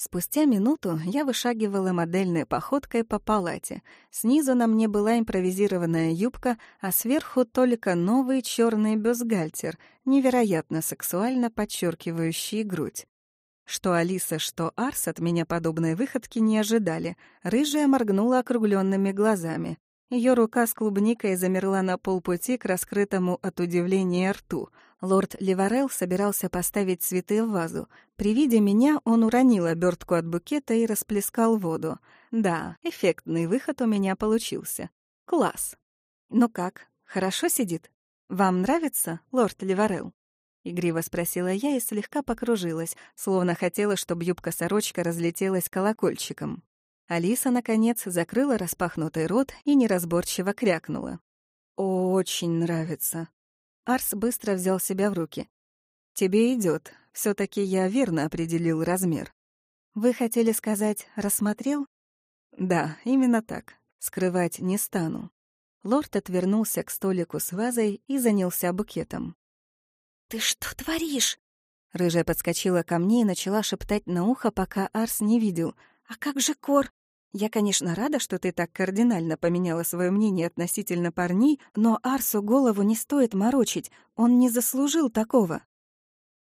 Спустя минуту я вышагивала модельной походкой по палате. Снизу на мне была импровизированная юбка, а сверху только новый черный бюстгальтер, невероятно сексуально подчеркивающий грудь. Что Алиса, что Арс от меня подобной выходки не ожидали. Рыжая моргнула округленными глазами. Ее рука с клубникой замерла на полпути к раскрытому от удивления рту. Лорд Ливарел собирался поставить цветы в вазу. При виде меня он уронил обертку от букета и расплескал воду. Да, эффектный выход у меня получился. Класс. Ну как, хорошо сидит? Вам нравится, лорд Ливарел? Игриво спросила я и слегка покружилась, словно хотела, чтобы юбка-сорочка разлетелась колокольчиком. Алиса, наконец, закрыла распахнутый рот и неразборчиво крякнула. «Очень нравится». Арс быстро взял себя в руки. «Тебе идет. все таки я верно определил размер». «Вы хотели сказать, рассмотрел?» «Да, именно так. Скрывать не стану». Лорд отвернулся к столику с вазой и занялся букетом. «Ты что творишь?» Рыжая подскочила ко мне и начала шептать на ухо, пока Арс не видел. «А как же Кор? Я, конечно, рада, что ты так кардинально поменяла свое мнение относительно парней, но Арсу голову не стоит морочить, он не заслужил такого.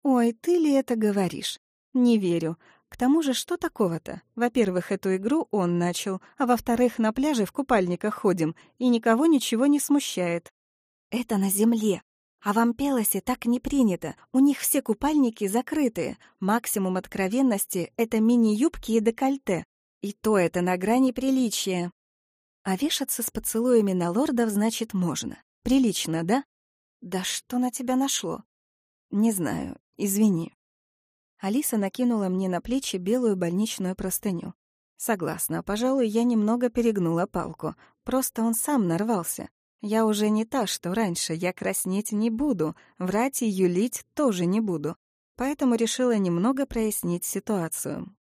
Ой, ты ли это говоришь? Не верю. К тому же, что такого-то? Во-первых, эту игру он начал, а во-вторых, на пляже в купальниках ходим, и никого ничего не смущает. Это на земле. А в Ампелосе так не принято. У них все купальники закрытые. Максимум откровенности — это мини-юбки и декольте. И то это на грани приличия. А вешаться с поцелуями на лордов значит можно. Прилично, да? Да что на тебя нашло? Не знаю, извини. Алиса накинула мне на плечи белую больничную простыню. Согласна, пожалуй, я немного перегнула палку. Просто он сам нарвался. Я уже не та, что раньше, я краснеть не буду, врать и юлить тоже не буду. Поэтому решила немного прояснить ситуацию.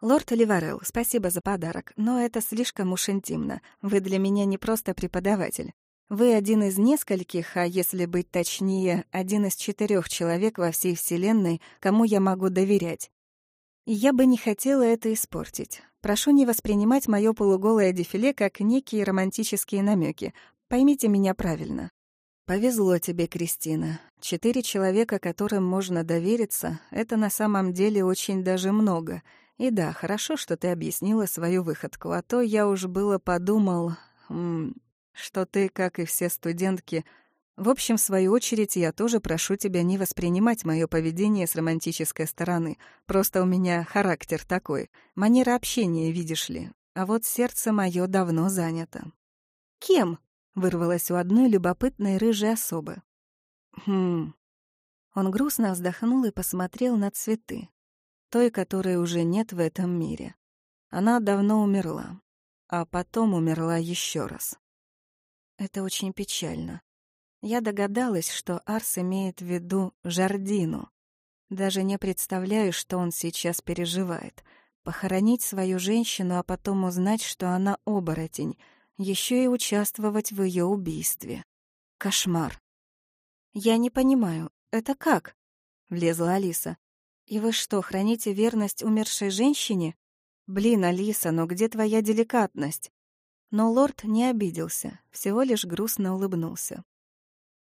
«Лорд Оливарелл, спасибо за подарок, но это слишком уж интимно. Вы для меня не просто преподаватель. Вы один из нескольких, а если быть точнее, один из четырех человек во всей Вселенной, кому я могу доверять. Я бы не хотела это испортить. Прошу не воспринимать моё полуголое дефиле как некие романтические намеки. Поймите меня правильно. Повезло тебе, Кристина. Четыре человека, которым можно довериться, это на самом деле очень даже много — и да, хорошо, что ты объяснила свою выходку, а то я уж было подумал, что ты, как и все студентки... В общем, в свою очередь, я тоже прошу тебя не воспринимать мое поведение с романтической стороны. Просто у меня характер такой. Манера общения, видишь ли. А вот сердце мое давно занято. «Кем?» — вырвалось у одной любопытной рыжей особы. «Хм...» Он грустно вздохнул и посмотрел на цветы той, которой уже нет в этом мире. Она давно умерла, а потом умерла еще раз. Это очень печально. Я догадалась, что Арс имеет в виду Жардину. Даже не представляю, что он сейчас переживает. Похоронить свою женщину, а потом узнать, что она оборотень, еще и участвовать в ее убийстве. Кошмар. «Я не понимаю, это как?» — влезла Алиса. «И вы что, храните верность умершей женщине? Блин, Алиса, но где твоя деликатность?» Но лорд не обиделся, всего лишь грустно улыбнулся.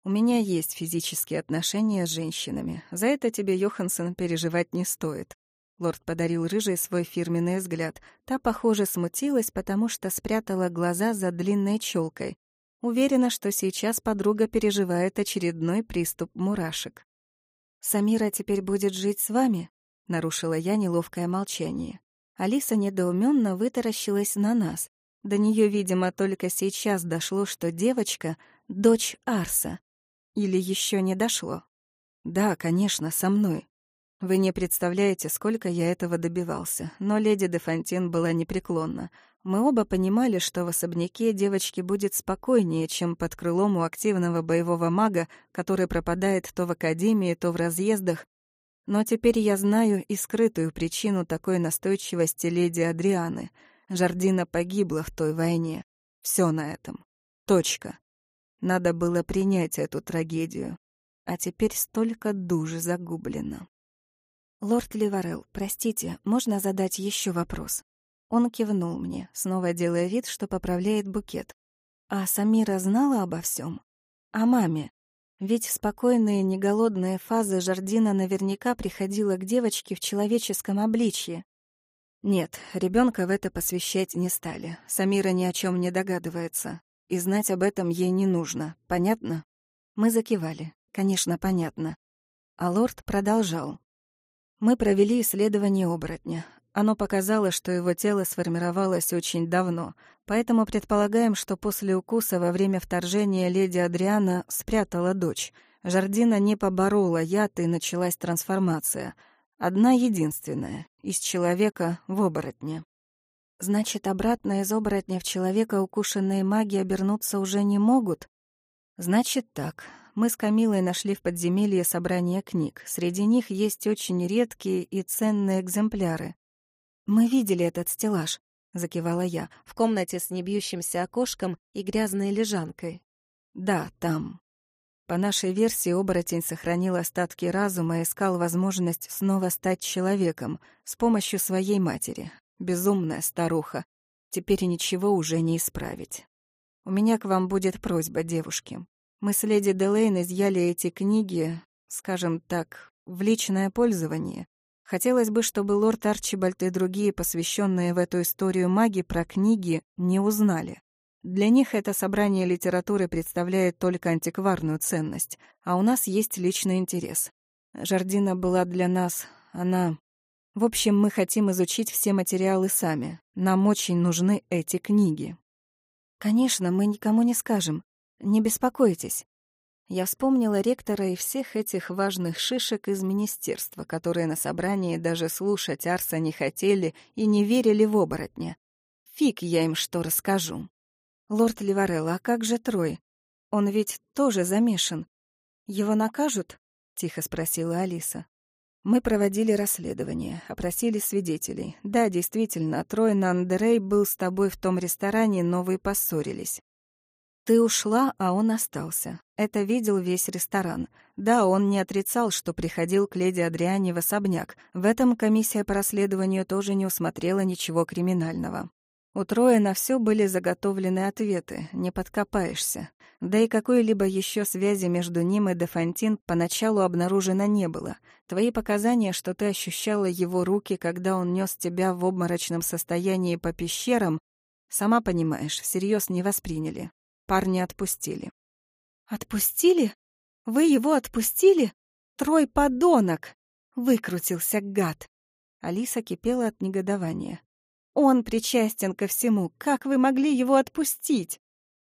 «У меня есть физические отношения с женщинами. За это тебе, Йоханссон, переживать не стоит». Лорд подарил рыжей свой фирменный взгляд. Та, похоже, смутилась, потому что спрятала глаза за длинной челкой. Уверена, что сейчас подруга переживает очередной приступ мурашек. «Самира теперь будет жить с вами?» — нарушила я неловкое молчание. Алиса недоуменно вытаращилась на нас. До нее, видимо, только сейчас дошло, что девочка — дочь Арса. Или еще не дошло. «Да, конечно, со мной. Вы не представляете, сколько я этого добивался, но леди де Фонтин была непреклонна. Мы оба понимали, что в особняке девочке будет спокойнее, чем под крылом у активного боевого мага, который пропадает то в академии, то в разъездах. Но теперь я знаю и скрытую причину такой настойчивости леди Адрианы. Жардина погибла в той войне. Все на этом. Точка. Надо было принять эту трагедию. А теперь столько души загублено. «Лорд Ливарел, простите, можно задать еще вопрос?» Он кивнул мне, снова делая вид, что поправляет букет. А Самира знала обо всем? О маме? Ведь в спокойные, неголодные фазы Жардина наверняка приходила к девочке в человеческом обличье. Нет, ребенка в это посвящать не стали. Самира ни о чем не догадывается. И знать об этом ей не нужно. Понятно? Мы закивали. Конечно, понятно. А лорд продолжал. Мы провели исследование оборотня. Оно показало, что его тело сформировалось очень давно, поэтому предполагаем, что после укуса во время вторжения леди Адриана спрятала дочь. Жардина не поборола яд, и началась трансформация. Одна единственная — из человека в оборотня. Значит, обратно из оборотня в человека укушенные маги обернуться уже не могут? Значит так мы с Камилой нашли в подземелье собрание книг. Среди них есть очень редкие и ценные экземпляры. «Мы видели этот стеллаж», — закивала я, в комнате с небьющимся окошком и грязной лежанкой. «Да, там». По нашей версии, оборотень сохранил остатки разума и искал возможность снова стать человеком с помощью своей матери. Безумная старуха. Теперь ничего уже не исправить. У меня к вам будет просьба, девушки. Мы с леди Делейн изъяли эти книги, скажем так, в личное пользование. Хотелось бы, чтобы лорд Арчибальд и другие, посвященные в эту историю маги, про книги не узнали. Для них это собрание литературы представляет только антикварную ценность, а у нас есть личный интерес. Жардина была для нас, она... В общем, мы хотим изучить все материалы сами. Нам очень нужны эти книги. Конечно, мы никому не скажем. Не беспокойтесь. Я вспомнила ректора и всех этих важных шишек из министерства, которые на собрании даже слушать Арса не хотели и не верили в оборотня. Фиг я им что расскажу. Лорд Ливарелла, а как же Трой? Он ведь тоже замешан. Его накажут? Тихо спросила Алиса. Мы проводили расследование, опросили свидетелей. Да, действительно, Трой Нандерей был с тобой в том ресторане, но вы поссорились. Ты ушла, а он остался. Это видел весь ресторан. Да, он не отрицал, что приходил к леди Адриане в особняк. В этом комиссия по расследованию тоже не усмотрела ничего криминального. У Троя на все были заготовлены ответы, не подкопаешься. Да и какой-либо еще связи между ним и Дефантин поначалу обнаружено не было. Твои показания, что ты ощущала его руки, когда он нес тебя в обморочном состоянии по пещерам, сама понимаешь, всерьез не восприняли. Парня отпустили. «Отпустили? Вы его отпустили? Трой подонок!» Выкрутился гад. Алиса кипела от негодования. «Он причастен ко всему. Как вы могли его отпустить?»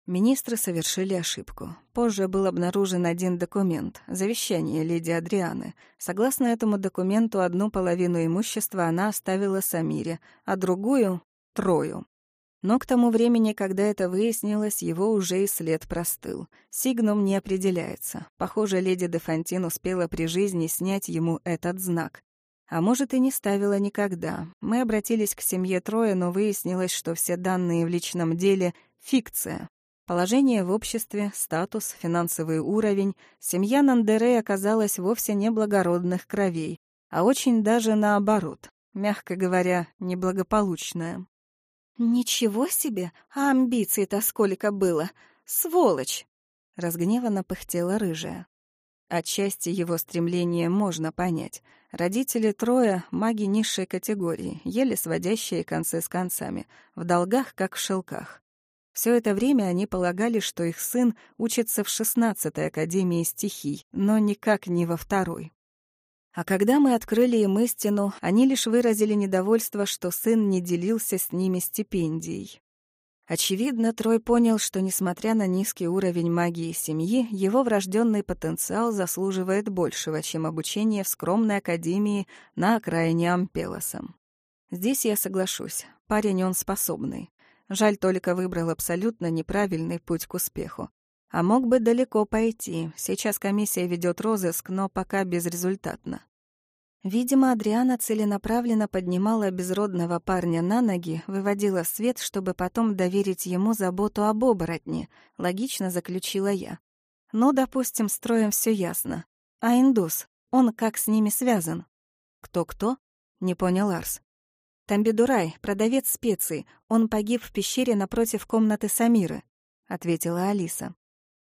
Министры совершили ошибку. Позже был обнаружен один документ — завещание леди Адрианы. Согласно этому документу, одну половину имущества она оставила Самире, а другую — Трою. Но к тому времени, когда это выяснилось, его уже и след простыл. Сигнум не определяется. Похоже, леди де Фонтин успела при жизни снять ему этот знак. А может, и не ставила никогда. Мы обратились к семье Троя, но выяснилось, что все данные в личном деле — фикция. Положение в обществе, статус, финансовый уровень. Семья Нандерей оказалась вовсе не благородных кровей, а очень даже наоборот, мягко говоря, неблагополучная. «Ничего себе! А амбиций-то сколько было! Сволочь!» — разгневанно пыхтела рыжая. Отчасти его стремление можно понять. Родители трое — маги низшей категории, еле сводящие концы с концами, в долгах, как в шелках. Все это время они полагали, что их сын учится в шестнадцатой Академии стихий, но никак не во второй. А когда мы открыли им истину, они лишь выразили недовольство, что сын не делился с ними стипендией. Очевидно, Трой понял, что, несмотря на низкий уровень магии семьи, его врожденный потенциал заслуживает большего, чем обучение в скромной академии на окраине Ампелоса. Здесь я соглашусь, парень он способный. Жаль только выбрал абсолютно неправильный путь к успеху. А мог бы далеко пойти. Сейчас комиссия ведет розыск, но пока безрезультатно. Видимо, Адриана целенаправленно поднимала безродного парня на ноги, выводила свет, чтобы потом доверить ему заботу об оборотне, логично заключила я. Ну, допустим, строим все ясно. А индус, он как с ними связан? Кто-кто? Не понял Арс. Тамбидурай, продавец специй, он погиб в пещере напротив комнаты Самиры, ответила Алиса.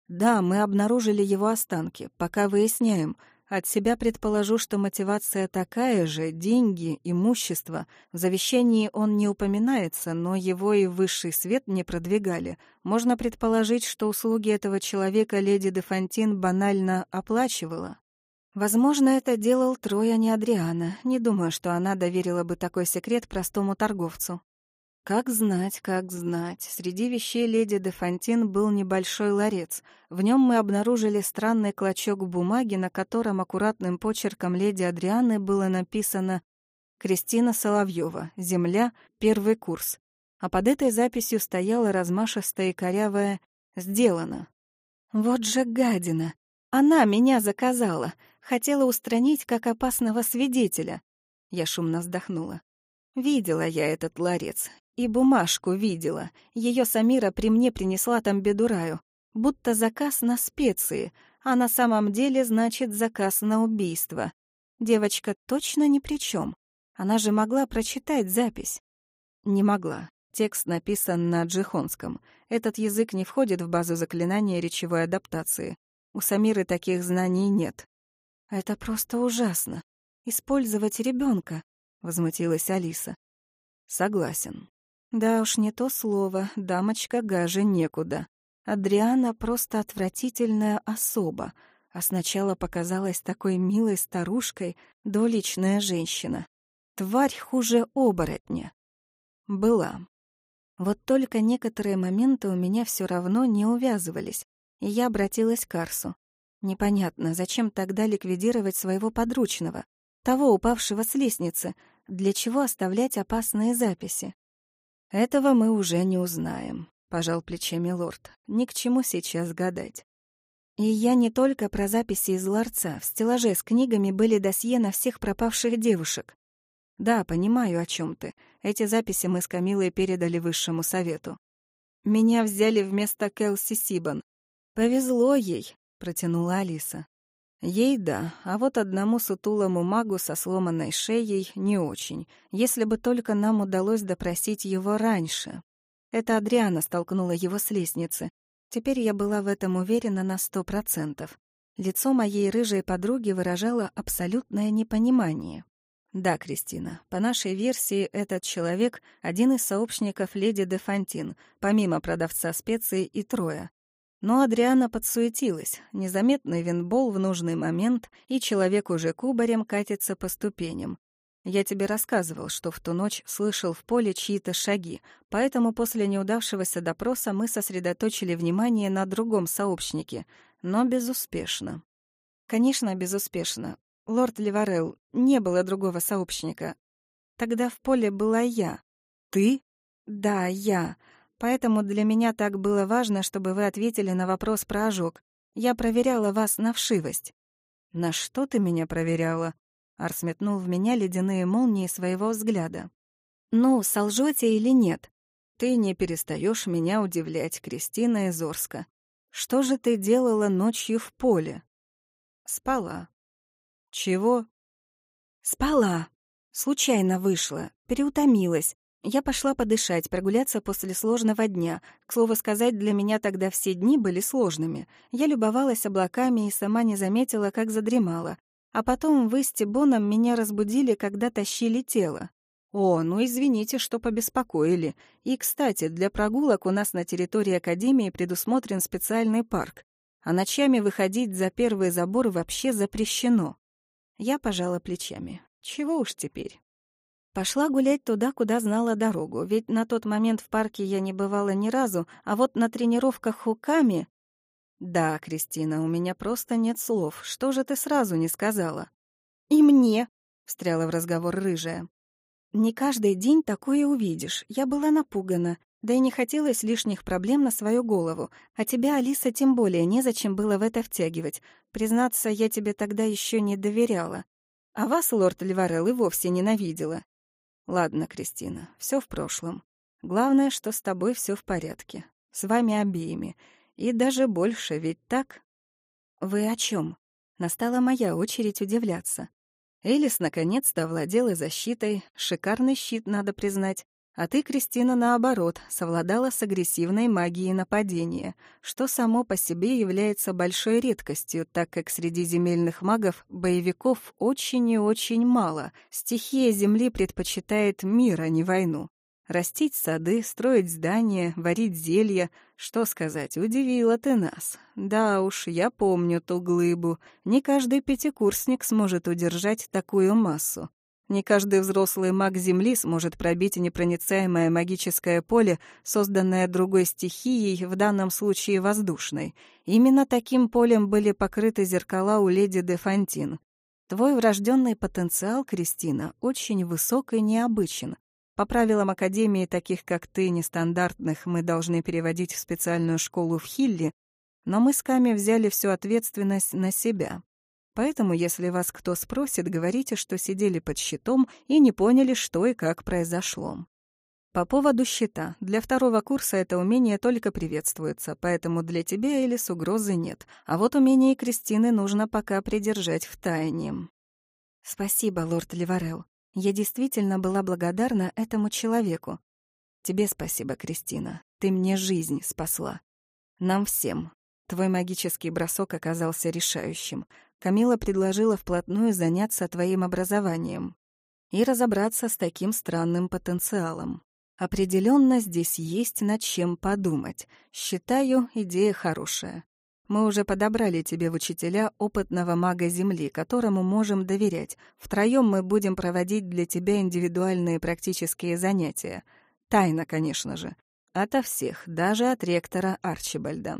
Да, мы обнаружили его останки, пока выясняем. От себя предположу, что мотивация такая же — деньги, имущество. В завещании он не упоминается, но его и высший свет не продвигали. Можно предположить, что услуги этого человека леди де Фонтин банально оплачивала. Возможно, это делал Трой, а не Адриана. Не думаю, что она доверила бы такой секрет простому торговцу. Как знать, как знать. Среди вещей леди де Фонтин был небольшой ларец. В нем мы обнаружили странный клочок бумаги, на котором аккуратным почерком леди Адрианы было написано «Кристина Соловьева, Земля, первый курс». А под этой записью стояла размашистая и корявая «Сделано». Вот же гадина! Она меня заказала, хотела устранить как опасного свидетеля. Я шумно вздохнула. Видела я этот ларец, и бумажку видела. Ее Самира при мне принесла там бедураю. Будто заказ на специи, а на самом деле значит заказ на убийство. Девочка точно ни при чем. Она же могла прочитать запись. Не могла. Текст написан на джихонском. Этот язык не входит в базу заклинания речевой адаптации. У Самиры таких знаний нет. Это просто ужасно. Использовать ребенка, возмутилась Алиса. Согласен. Да уж не то слово, дамочка гаже некуда. Адриана просто отвратительная особа, а сначала показалась такой милой старушкой, доличная женщина. Тварь хуже оборотня. Была. Вот только некоторые моменты у меня все равно не увязывались, и я обратилась к Арсу. Непонятно, зачем тогда ликвидировать своего подручного, того упавшего с лестницы, для чего оставлять опасные записи? «Этого мы уже не узнаем», — пожал плечами лорд. «Ни к чему сейчас гадать». И я не только про записи из ларца. В стеллаже с книгами были досье на всех пропавших девушек. Да, понимаю, о чем ты. Эти записи мы с Камилой передали высшему совету. Меня взяли вместо Келси Сибан. Повезло ей, протянула Алиса. Ей да, а вот одному сутулому магу со сломанной шеей не очень, если бы только нам удалось допросить его раньше. Это Адриана столкнула его с лестницы. Теперь я была в этом уверена на сто процентов. Лицо моей рыжей подруги выражало абсолютное непонимание. Да, Кристина, по нашей версии, этот человек — один из сообщников леди де Фонтин, помимо продавца специй и Троя. Но Адриана подсуетилась. Незаметный винбол в нужный момент, и человек уже кубарем катится по ступеням. Я тебе рассказывал, что в ту ночь слышал в поле чьи-то шаги, поэтому после неудавшегося допроса мы сосредоточили внимание на другом сообщнике, но безуспешно. Конечно, безуспешно. Лорд Ливарел, не было другого сообщника. Тогда в поле была я. Ты? Да, я. Поэтому для меня так было важно, чтобы вы ответили на вопрос про ожог. Я проверяла вас на вшивость». «На что ты меня проверяла?» Арс метнул в меня ледяные молнии своего взгляда. «Ну, солжете или нет? Ты не перестаешь меня удивлять, Кристина Изорска. Что же ты делала ночью в поле?» «Спала». «Чего?» «Спала. Случайно вышла, переутомилась. Я пошла подышать, прогуляться после сложного дня. К слову сказать, для меня тогда все дни были сложными. Я любовалась облаками и сама не заметила, как задремала. А потом вы с Тибоном меня разбудили, когда тащили тело. О, ну извините, что побеспокоили. И, кстати, для прогулок у нас на территории Академии предусмотрен специальный парк. А ночами выходить за первый забор вообще запрещено. Я пожала плечами. Чего уж теперь. Пошла гулять туда, куда знала дорогу, ведь на тот момент в парке я не бывала ни разу, а вот на тренировках хуками... Да, Кристина, у меня просто нет слов. Что же ты сразу не сказала? И мне, — встряла в разговор рыжая. Не каждый день такое увидишь. Я была напугана, да и не хотелось лишних проблем на свою голову. А тебя, Алиса, тем более незачем было в это втягивать. Признаться, я тебе тогда еще не доверяла. А вас, лорд Леварел, и вовсе ненавидела. Ладно, Кристина, все в прошлом. Главное, что с тобой все в порядке. С вами обеими. И даже больше, ведь так? Вы о чем? Настала моя очередь удивляться. Элис наконец-то овладела защитой. Шикарный щит, надо признать. А ты, Кристина, наоборот, совладала с агрессивной магией нападения, что само по себе является большой редкостью, так как среди земельных магов боевиков очень и очень мало. Стихия Земли предпочитает мир, а не войну. Растить сады, строить здания, варить зелья. Что сказать, удивила ты нас. Да уж, я помню ту глыбу. Не каждый пятикурсник сможет удержать такую массу. Не каждый взрослый маг Земли сможет пробить непроницаемое магическое поле, созданное другой стихией, в данном случае воздушной. Именно таким полем были покрыты зеркала у леди де Фонтин. Твой врожденный потенциал, Кристина, очень высок и необычен. По правилам Академии, таких как ты, нестандартных, мы должны переводить в специальную школу в Хилли, но мы с Ками взяли всю ответственность на себя. Поэтому, если вас кто спросит, говорите, что сидели под щитом и не поняли, что и как произошло. По поводу щита. Для второго курса это умение только приветствуется, поэтому для тебя, Элис, угрозы нет. А вот умение Кристины нужно пока придержать в тайне. Спасибо, лорд Ливарел. Я действительно была благодарна этому человеку. Тебе спасибо, Кристина. Ты мне жизнь спасла. Нам всем. Твой магический бросок оказался решающим. Камила предложила вплотную заняться твоим образованием и разобраться с таким странным потенциалом. Определенно здесь есть над чем подумать. Считаю, идея хорошая. Мы уже подобрали тебе в учителя опытного мага Земли, которому можем доверять. Втроем мы будем проводить для тебя индивидуальные практические занятия. Тайна, конечно же. Ото всех, даже от ректора Арчибальда.